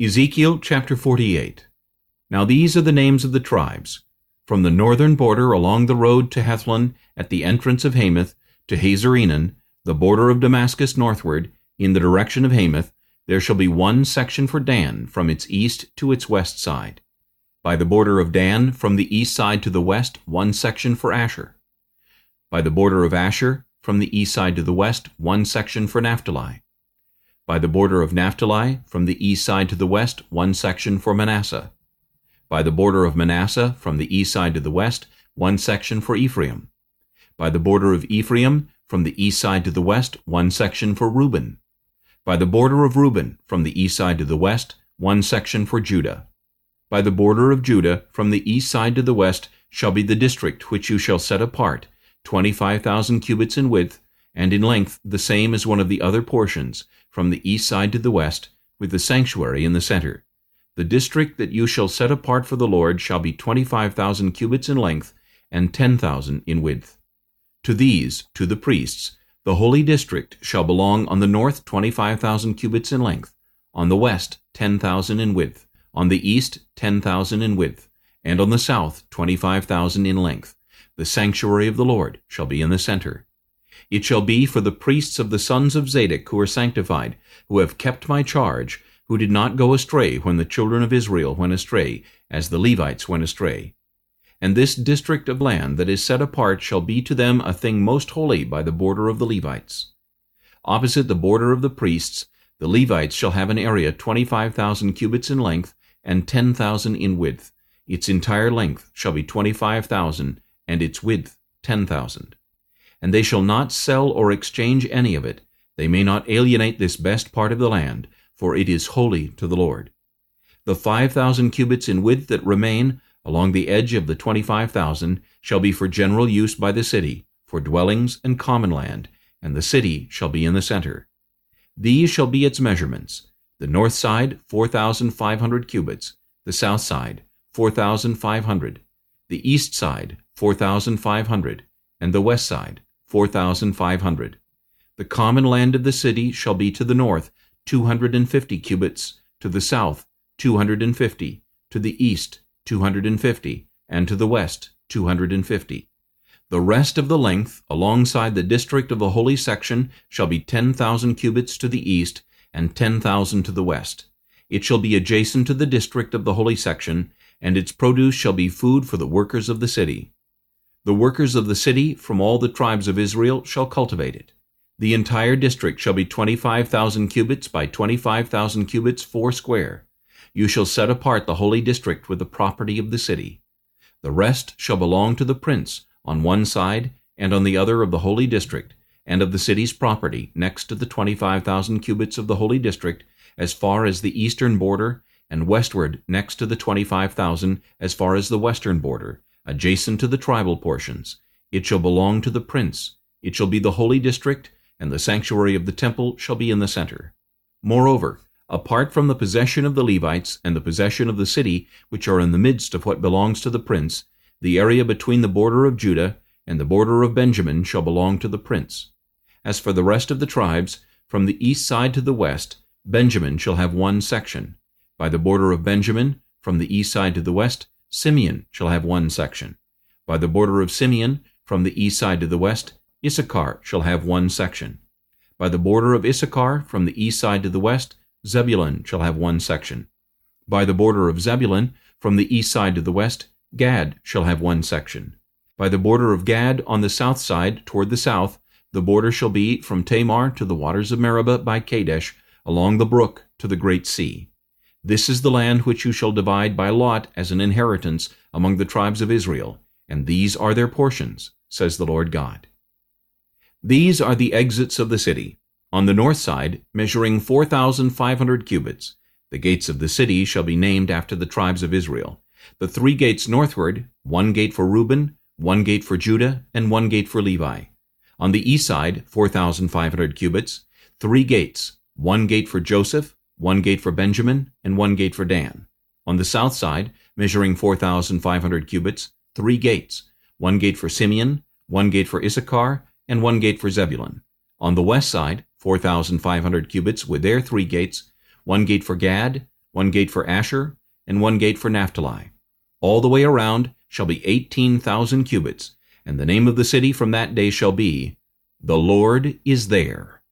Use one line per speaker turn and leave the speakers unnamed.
Ezekiel chapter 48 Now these are the names of the tribes. From the northern border along the road to Hethlon, at the entrance of Hamath, to Hazar Enan, the border of Damascus northward, in the direction of Hamath, there shall be one section for Dan, from its east to its west side. By the border of Dan, from the east side to the west, one section for Asher. By the border of Asher, from the east side to the west, one section for Naphtali. By the border of Naphtali, from the east side to the west, one section for Manasseh. By the border of Manasseh, from the east side to the west, one section for Ephraim. By the border of Ephraim, from the east side to the west, one section for Reuben. By the border of Reuben, from the east side to the west, one section for Judah. By the border of Judah, from the east side to the west, shall be the district which you shall set apart, twenty-five thousand cubits in width, and in length the same as one of the other portions, from the east side to the west, with the sanctuary in the center. The district that you shall set apart for the Lord shall be twenty-five thousand cubits in length, and ten thousand in width. To these, to the priests, the holy district shall belong on the north twenty-five thousand cubits in length, on the west ten thousand in width, on the east ten thousand in width, and on the south twenty-five thousand in length. The sanctuary of the Lord shall be in the center. It shall be for the priests of the sons of Zadok who are sanctified, who have kept my charge, who did not go astray when the children of Israel went astray, as the Levites went astray. And this district of land that is set apart shall be to them a thing most holy by the border of the Levites. Opposite the border of the priests, the Levites shall have an area twenty-five thousand cubits in length, and ten thousand in width. Its entire length shall be twenty-five thousand, and its width ten thousand. And they shall not sell or exchange any of it. They may not alienate this best part of the land, for it is holy to the Lord. The five thousand cubits in width that remain along the edge of the twenty-five thousand shall be for general use by the city, for dwellings and common land, and the city shall be in the center. These shall be its measurements. The north side, four thousand five hundred cubits, the south side, four thousand five hundred, the east side, four thousand five hundred, and the west side, four thousand five hundred. The common land of the city shall be to the north, two hundred and fifty cubits, to the south, two hundred and fifty, to the east, 250, and to the west 250. The rest of the length alongside the district of the holy section shall be 10,000 cubits to the east and 10,000 to the west. It shall be adjacent to the district of the holy section, and its produce shall be food for the workers of the city. The workers of the city from all the tribes of Israel shall cultivate it. The entire district shall be 25,000 cubits by 25,000 cubits four square. You shall set apart the holy district with the property of the city. The rest shall belong to the prince, on one side and on the other of the holy district, and of the city's property next to the twenty-five thousand cubits of the holy district, as far as the eastern border, and westward next to the twenty-five thousand, as far as the western border, adjacent to the tribal portions. It shall belong to the prince. It shall be the holy district, and the sanctuary of the temple shall be in the center. Moreover, apart from the possession of the Levites and the possession of the city, which are in the midst of what belongs to the prince, the area between the border of Judah and the border of Benjamin shall belong to the prince. As for the rest of the tribes, from the east side to the west, Benjamin shall have one section. By the border of Benjamin, from the east side to the west, Simeon shall have one section. By the border of Simeon, from the east side to the west, Issachar shall have one section. By the border of Issachar, from the east side to the west, Zebulun shall have one section. By the border of Zebulun, from the east side to the west, Gad shall have one section. By the border of Gad on the south side, toward the south, the border shall be from Tamar to the waters of Meribah by Kadesh, along the brook to the great sea. This is the land which you shall divide by lot as an inheritance among the tribes of Israel, and these are their portions, says the Lord God. These are the exits of the city, on the north side, measuring 4,500 cubits, the gates of the city shall be named after the tribes of Israel. The three gates northward, one gate for Reuben, one gate for Judah, and one gate for Levi. On the east side, 4,500 cubits, three gates, one gate for Joseph, one gate for Benjamin, and one gate for Dan. On the south side, measuring 4,500 cubits, three gates, one gate for Simeon, one gate for Issachar, and one gate for Zebulun. On the west side, 4,500 cubits with their three gates, one gate for Gad, one gate for Asher, and one gate for Naphtali. All the way around shall be eighteen thousand cubits, and the name of the city from that day shall be, The Lord is there.